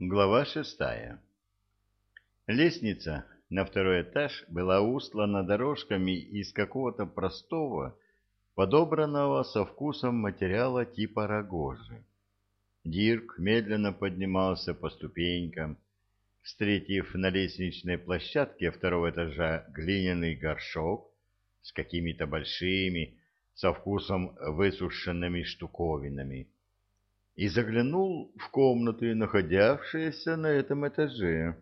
Глава шестая Лестница на второй этаж была устлана дорожками из какого-то простого, подобранного со вкусом материала типа рогожи. Дирк медленно поднимался по ступенькам, встретив на лестничной площадке второго этажа глиняный горшок с какими-то большими, со вкусом высушенными штуковинами и заглянул в комнаты, находившиеся на этом этаже.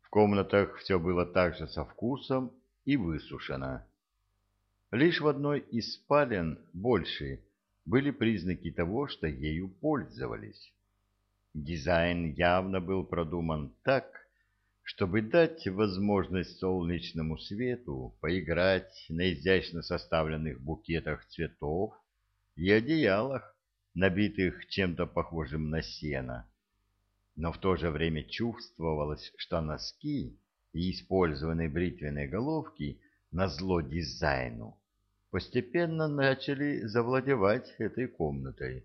В комнатах все было так же со вкусом и высушено. Лишь в одной из спален, большей, были признаки того, что ею пользовались. Дизайн явно был продуман так, чтобы дать возможность солнечному свету поиграть на изящно составленных букетах цветов и одеялах, набитых чем-то похожим на сено. Но в то же время чувствовалось, что носки и использованные бритвенные головки на зло дизайну постепенно начали завладевать этой комнатой.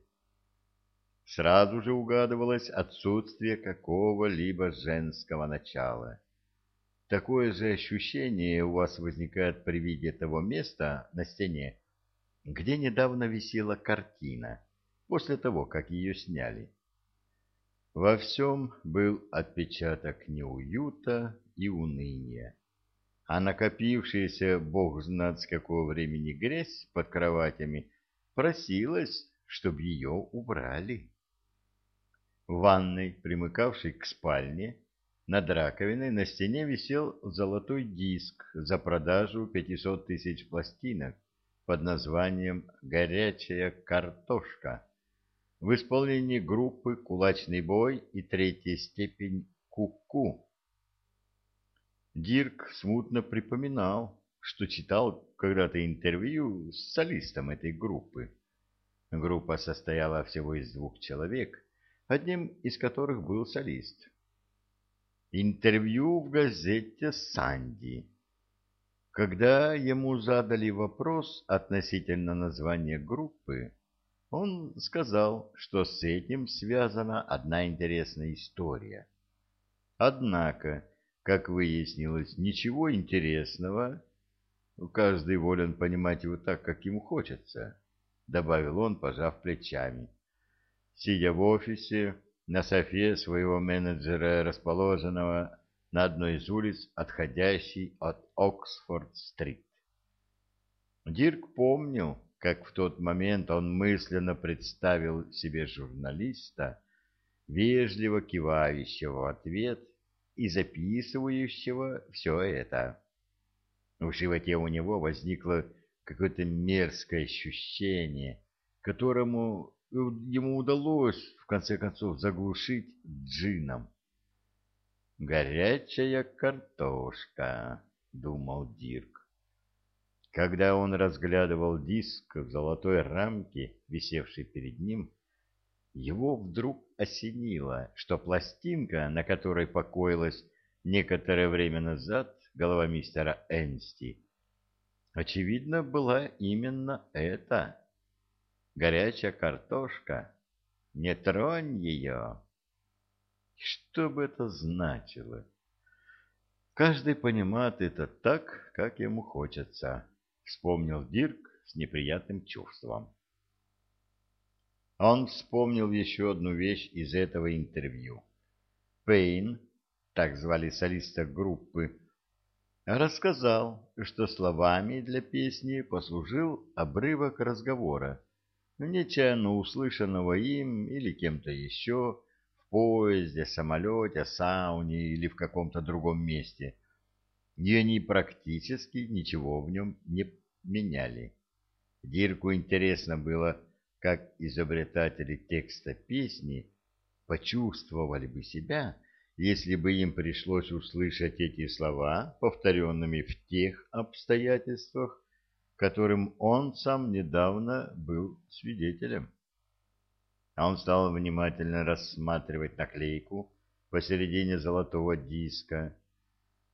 Сразу же угадывалось отсутствие какого-либо женского начала. Такое же ощущение у вас возникает при виде того места на стене, где недавно висела картина, после того, как ее сняли. Во всем был отпечаток неуюта и уныния, а накопившаяся бог знает с какого времени грязь под кроватями просилась, чтобы ее убрали. В ванной, примыкавшей к спальне, над раковиной на стене висел золотой диск за продажу 500 тысяч пластинок под названием «Горячая картошка» в исполнении группы «Кулачный бой» и третья степень «Ку-ку». Дирк смутно припоминал, что читал когда-то интервью с солистом этой группы. Группа состояла всего из двух человек, одним из которых был солист. Интервью в газете «Санди». Когда ему задали вопрос относительно названия группы, он сказал, что с этим связана одна интересная история. Однако, как выяснилось, ничего интересного, каждый волен понимать его так, как ему хочется, добавил он, пожав плечами. Сидя в офисе, на софе своего менеджера, расположенного на одной из улиц, отходящей от Оксфорд-стрит. Дирк помнил, как в тот момент он мысленно представил себе журналиста, вежливо кивающего в ответ и записывающего все это. В животе у него возникло какое-то мерзкое ощущение, которому ему удалось, в конце концов, заглушить джином. «Горячая картошка», — думал Дирк. Когда он разглядывал диск в золотой рамке, висевший перед ним, его вдруг осенило, что пластинка, на которой покоилась некоторое время назад голова мистера Энсти, очевидно, была именно эта. Горячая картошка. Не тронь ее. Что бы это значило? Каждый понимает это так, как ему хочется вспомнил Дирк с неприятным чувством. Он вспомнил еще одну вещь из этого интервью. Пейн, так звали солиста группы, рассказал, что словами для песни послужил обрывок разговора, нечаянно услышанного им или кем-то еще в поезде, самолете, сауне или в каком-то другом месте – и они практически ничего в нем не меняли. Дирку интересно было, как изобретатели текста песни почувствовали бы себя, если бы им пришлось услышать эти слова, повторенными в тех обстоятельствах, которым он сам недавно был свидетелем. Он стал внимательно рассматривать наклейку посередине золотого диска,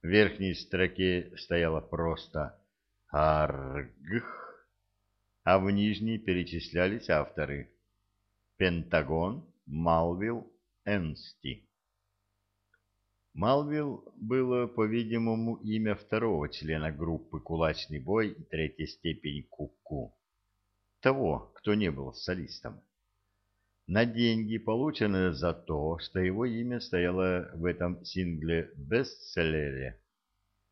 в верхней строке стояло просто «Аргх», а в нижней перечислялись авторы «Пентагон», «Малвилл», Энсти. Малвилл было, по-видимому, имя второго члена группы «Кулачный бой» третьей степени Куку. -ку. Того, кто не был солистом. На деньги, полученные за то, что его имя стояло в этом сингле-бестселлере,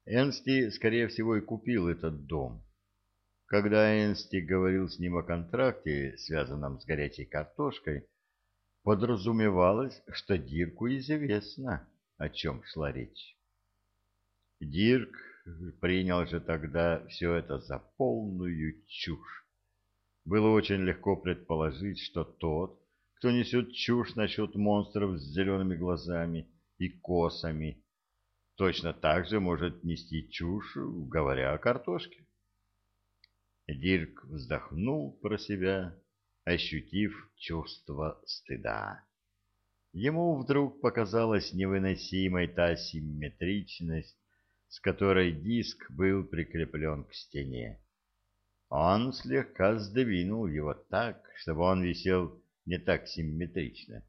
Энсти, скорее всего, и купил этот дом. Когда Энсти говорил с ним о контракте, связанном с горячей картошкой, подразумевалось, что Дирку известно, о чем шла речь. Дирк принял же тогда все это за полную чушь. Было очень легко предположить, что тот, кто несет чушь насчет монстров с зелеными глазами и косами, точно так же может нести чушь, говоря о картошке. Дирк вздохнул про себя, ощутив чувство стыда. Ему вдруг показалась невыносимой та симметричность, с которой диск был прикреплен к стене. Он слегка сдвинул его так, чтобы он висел не так симметрично,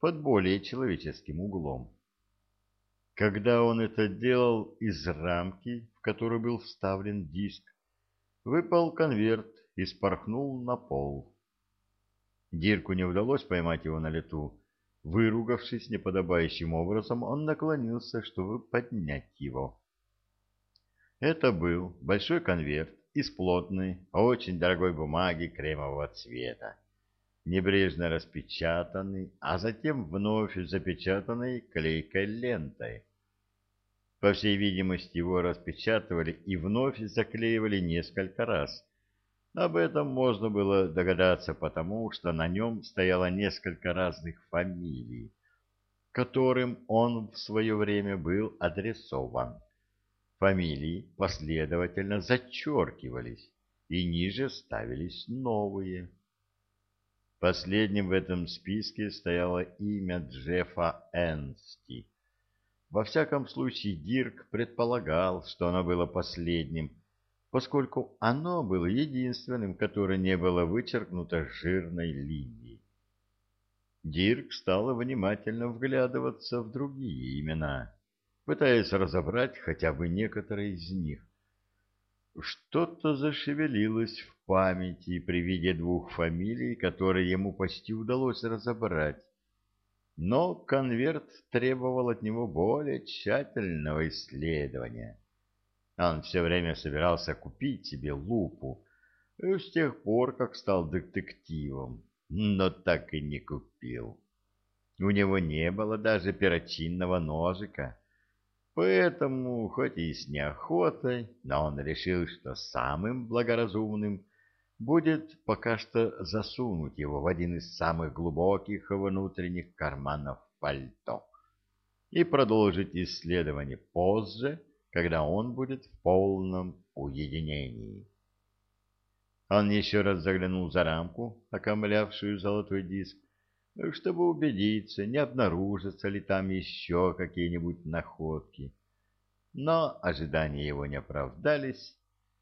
под более человеческим углом. Когда он это делал, из рамки, в которую был вставлен диск, выпал конверт и спорхнул на пол. Дирку не удалось поймать его на лету. Выругавшись неподобающим образом, он наклонился, чтобы поднять его. Это был большой конверт из плотной, очень дорогой бумаги кремового цвета, небрежно распечатанный, а затем вновь запечатанный клейкой лентой. По всей видимости, его распечатывали и вновь заклеивали несколько раз. Об этом можно было догадаться потому, что на нем стояло несколько разных фамилий, которым он в свое время был адресован. Фамилии последовательно зачеркивались, и ниже ставились новые. Последним в этом списке стояло имя Джеффа Энсти. Во всяком случае, Дирк предполагал, что оно было последним, поскольку оно было единственным, которое не было вычеркнуто жирной линией. Дирк стал внимательно вглядываться в другие имена пытаясь разобрать хотя бы некоторые из них. Что-то зашевелилось в памяти при виде двух фамилий, которые ему почти удалось разобрать. Но конверт требовал от него более тщательного исследования. Он все время собирался купить себе лупу с тех пор, как стал детективом, но так и не купил. У него не было даже перочинного ножика Поэтому, хоть и с неохотой, но он решил, что самым благоразумным будет пока что засунуть его в один из самых глубоких внутренних карманов пальто и продолжить исследование позже, когда он будет в полном уединении. Он еще раз заглянул за рамку, окомлявшую золотой диск, чтобы убедиться, не обнаружатся ли там еще какие-нибудь находки. Но ожидания его не оправдались,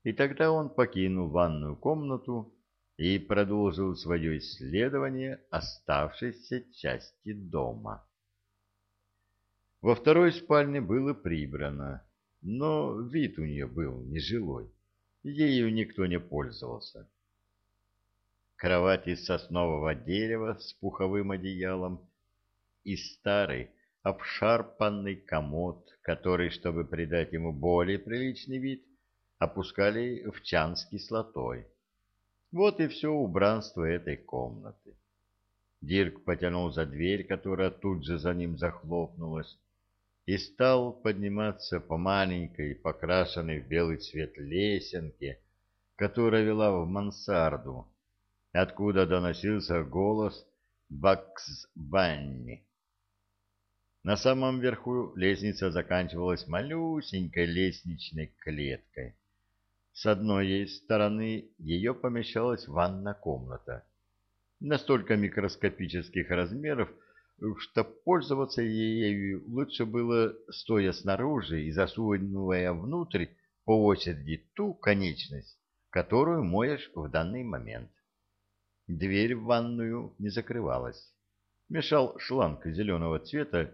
и тогда он покинул ванную комнату и продолжил свое исследование оставшейся части дома. Во второй спальне было прибрано, но вид у нее был нежилой, ею никто не пользовался кровать из соснового дерева с пуховым одеялом и старый обшарпанный комод, который, чтобы придать ему более приличный вид, опускали в чан с кислотой. Вот и все убранство этой комнаты. Дирк потянул за дверь, которая тут же за ним захлопнулась, и стал подниматься по маленькой, покрашенной в белый цвет лесенке, которая вела в мансарду, откуда доносился голос Бакс Банни. На самом верху лестница заканчивалась малюсенькой лестничной клеткой. С одной стороны ее помещалась ванна комната, настолько микроскопических размеров, что пользоваться ею лучше было стоя снаружи и засунувая внутрь по очереди ту конечность, которую моешь в данный момент. Дверь в ванную не закрывалась. мешал шланг зеленого цвета,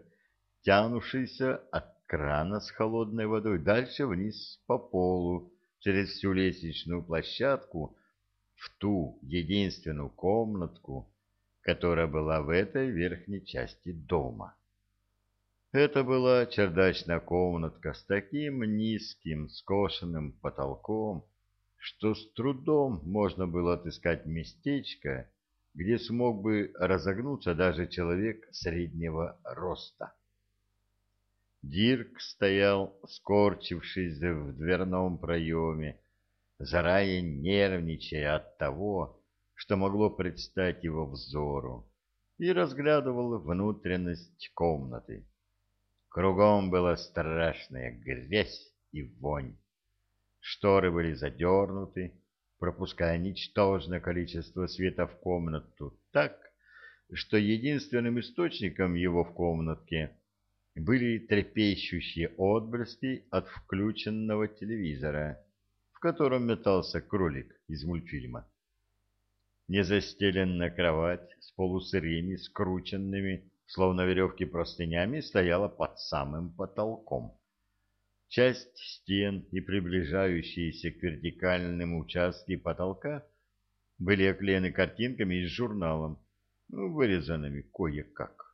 тянувшийся от крана с холодной водой дальше вниз по полу, через всю лестничную площадку, в ту единственную комнатку, которая была в этой верхней части дома. Это была чердачная комнатка с таким низким скошенным потолком, что с трудом можно было отыскать местечко, где смог бы разогнуться даже человек среднего роста. Дирк стоял, скорчившись в дверном проеме, заранее нервничая от того, что могло предстать его взору, и разглядывал внутренность комнаты. Кругом была страшная грязь и вонь. Шторы были задернуты, пропуская ничтожное количество света в комнату так, что единственным источником его в комнатке были трепещущие отблески от включенного телевизора, в котором метался кролик из мультфильма. Незастеленная кровать с полусырыми, скрученными словно веревки простынями, стояла под самым потолком. Часть стен и приближающиеся к вертикальному участке потолка были оклеены картинками из журналом, ну, вырезанными кое-как.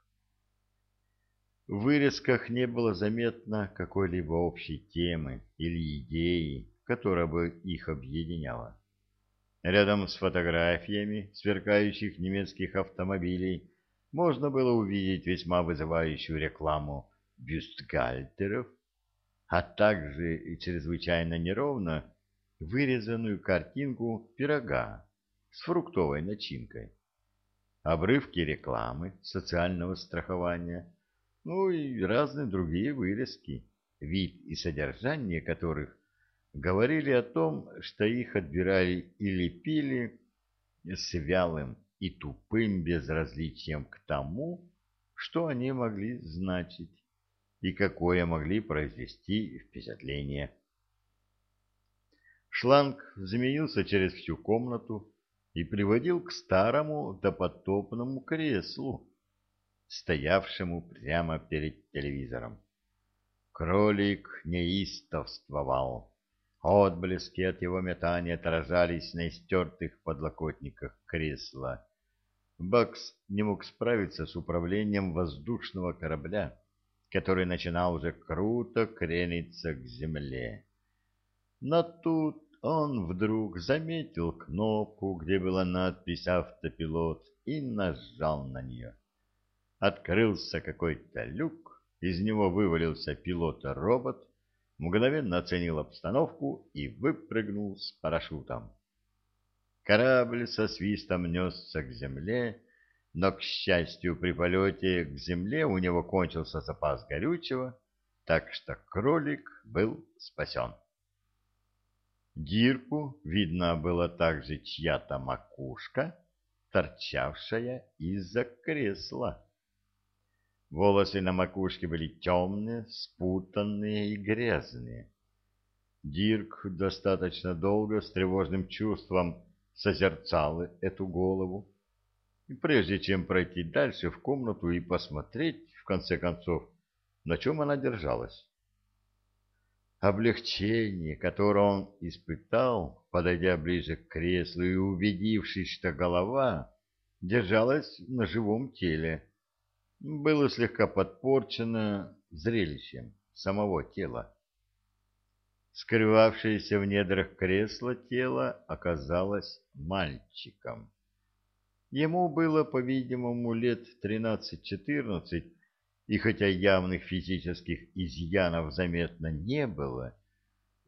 В вырезках не было заметно какой-либо общей темы или идеи, которая бы их объединяла. Рядом с фотографиями сверкающих немецких автомобилей можно было увидеть весьма вызывающую рекламу бюстгальтеров, а также и чрезвычайно неровно вырезанную картинку пирога с фруктовой начинкой, обрывки рекламы социального страхования, ну и разные другие вырезки, вид и содержание которых говорили о том, что их отбирали и лепили с вялым и тупым безразличием к тому, что они могли значить и какое могли произвести впечатление. Шланг змеился через всю комнату и приводил к старому допотопному креслу, стоявшему прямо перед телевизором. Кролик неистовствовал. Отблески от его метания отражались на истертых подлокотниках кресла. Бакс не мог справиться с управлением воздушного корабля, который начинал уже круто крениться к земле. Но тут он вдруг заметил кнопку, где была надпись «Автопилот», и нажал на нее. Открылся какой-то люк, из него вывалился пилот-робот, мгновенно оценил обстановку и выпрыгнул с парашютом. Корабль со свистом несся к земле, но, к счастью, при полете к земле у него кончился запас горючего, так что кролик был спасен. Дирку видно было также чья-то макушка, торчавшая из-за кресла. Волосы на макушке были темные, спутанные и грязные. Дирк достаточно долго с тревожным чувством созерцал эту голову. И прежде чем пройти дальше в комнату и посмотреть, в конце концов, на чем она держалась. Облегчение, которое он испытал, подойдя ближе к креслу и убедившись, что голова держалась на живом теле, было слегка подпорчено зрелищем самого тела. Скрывавшееся в недрах кресла тело оказалось мальчиком. Ему было, по-видимому, лет тринадцать-четырнадцать, и хотя явных физических изъянов заметно не было,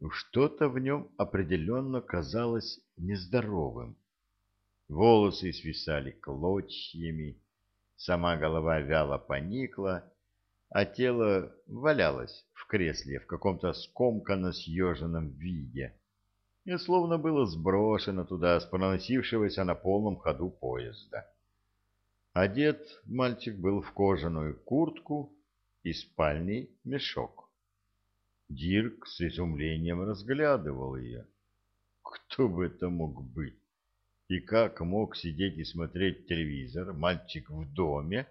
что-то в нем определенно казалось нездоровым. Волосы свисали клочьями, сама голова вяло поникла, а тело валялось в кресле в каком-то скомканно съеженном виде и словно было сброшено туда с проносившегося на полном ходу поезда. Одет мальчик был в кожаную куртку и спальный мешок. Дирк с изумлением разглядывал ее. Кто бы это мог быть? И как мог сидеть и смотреть телевизор мальчик в доме,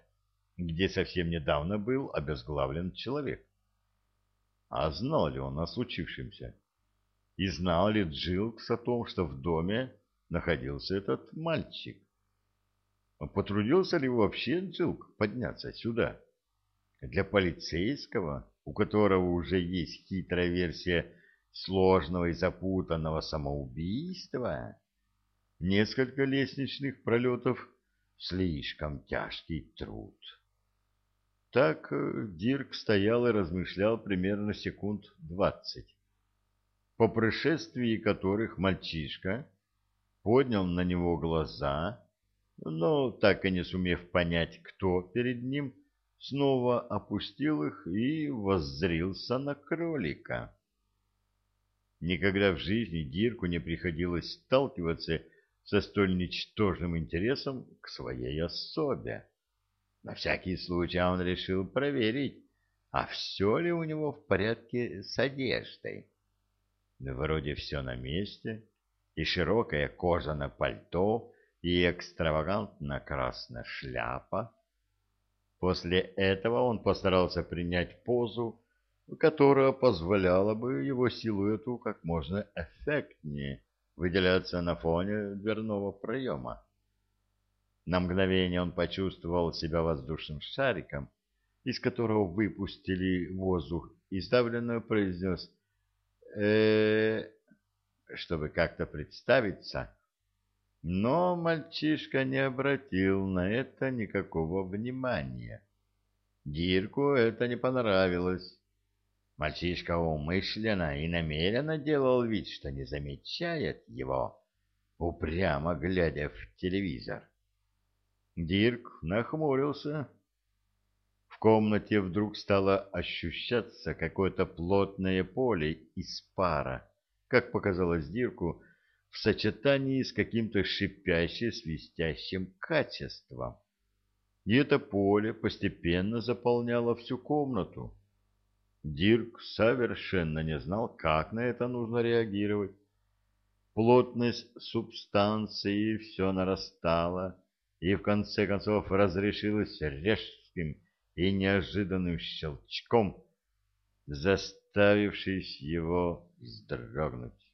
где совсем недавно был обезглавлен человек. А знал ли он о случившемся? И знал ли Джилкс о том, что в доме находился этот мальчик? Потрудился ли вообще Джилк подняться сюда? Для полицейского, у которого уже есть хитрая версия сложного и запутанного самоубийства, несколько лестничных пролетов — слишком тяжкий труд. Так э, Дирк стоял и размышлял примерно секунд двадцать, по прошествии которых мальчишка поднял на него глаза, но, так и не сумев понять, кто перед ним, снова опустил их и воззрился на кролика. Никогда в жизни Дирку не приходилось сталкиваться со столь ничтожным интересом к своей особе. На всякий случай он решил проверить, а все ли у него в порядке с одеждой. Вроде все на месте, и широкое кожаное пальто, и экстравагантно красная шляпа. После этого он постарался принять позу, которая позволяла бы его силуэту как можно эффектнее выделяться на фоне дверного проема. На мгновение он почувствовал себя воздушным шариком, из которого выпустили воздух, и сдавленно произнес э чтобы как-то представиться. Но мальчишка не обратил на это никакого внимания. Дирку это не понравилось. Мальчишка умышленно и намеренно делал вид, что не замечает его, упрямо глядя в телевизор. Дирк нахмурился. В комнате вдруг стало ощущаться какое-то плотное поле из пара, как показалось Дирку, в сочетании с каким-то шипяще-свистящим качеством. И это поле постепенно заполняло всю комнату. Дирк совершенно не знал, как на это нужно реагировать. Плотность субстанции все нарастала, и в конце концов разрешилось резким и неожиданным щелчком, заставившись его вздрогнуть.